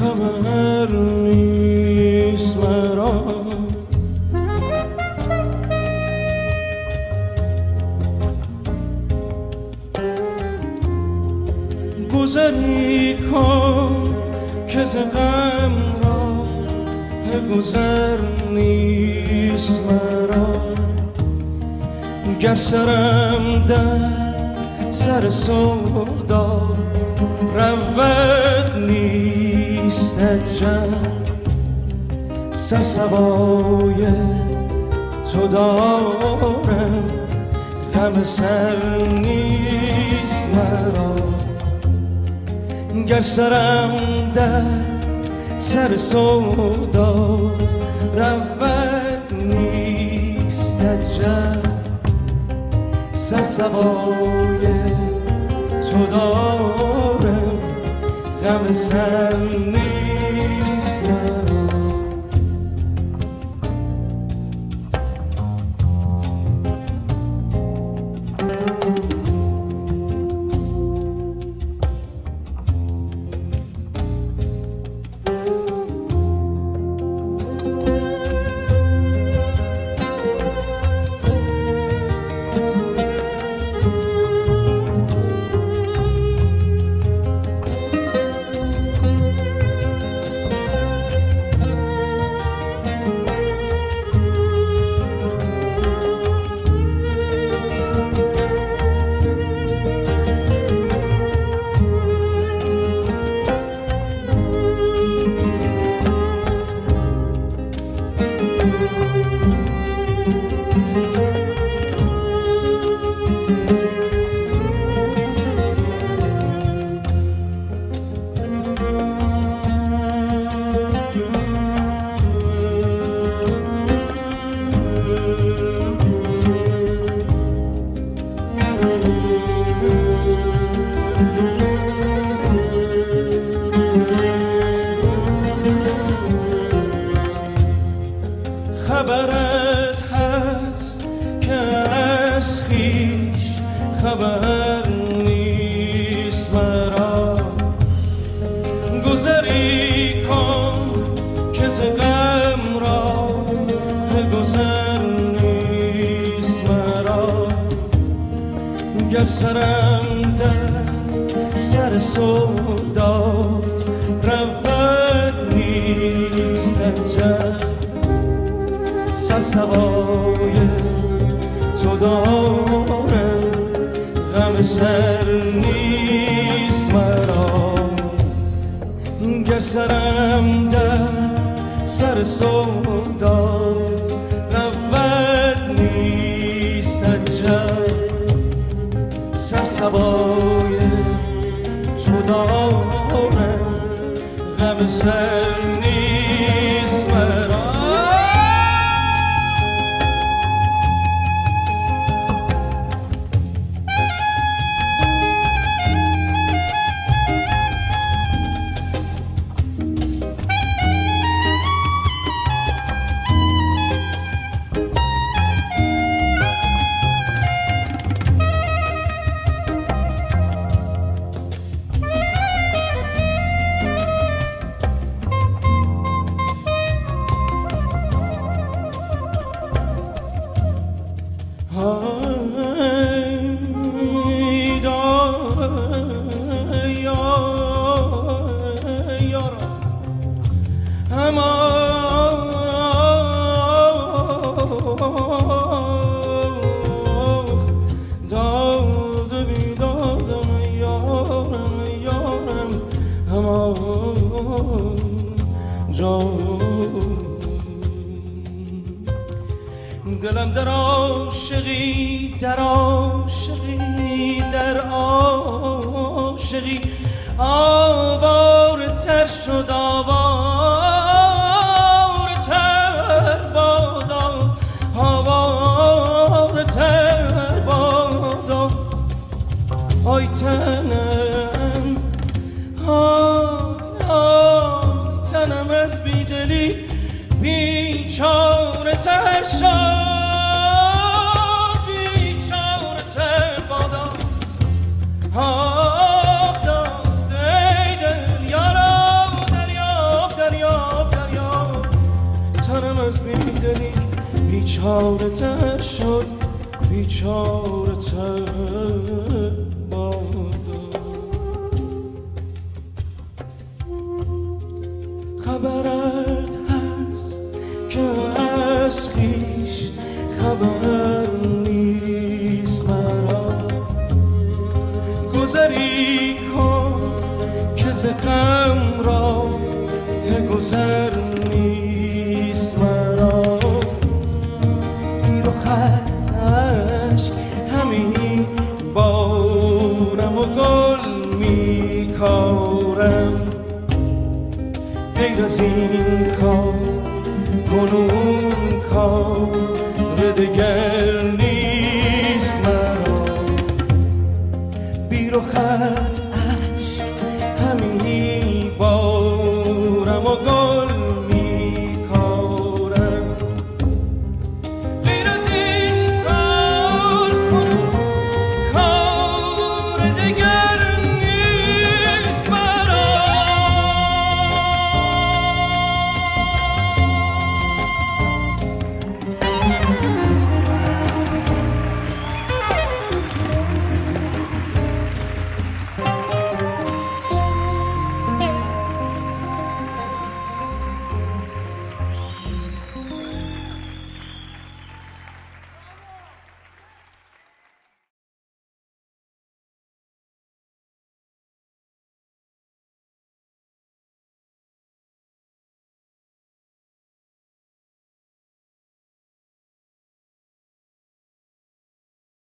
خبر نیست مرا. گذری کن که ز غم را گذر نیست مرا. گر سرم در سر اجل سر سوای تو دارم. غم سر نیست مرا. گر سرم در سر سوداد رود نیست اجل سر سوای تو دارم. غم سر نیست خبرت هست که از خیش خبر گر سرم در سر سودات رود نیست سر سوای تو دارم غم سر نیست مرا. گر سرم در سر سودات غم دلم در عاشقی در عاشقی در آوار تر شد آوار. بیچاره تر شد بیچاره تر بادا آه خبر نیست مرا. گذری کن که ز غم را گذر نیست مرا. گیر و خطش همین بارم و گل میکارم غیر از این کار کنون کار راه دگر نیست مرا. بیر خط عشق همینی بارم و گل میکارم. غیر از این کار کنم کار دگر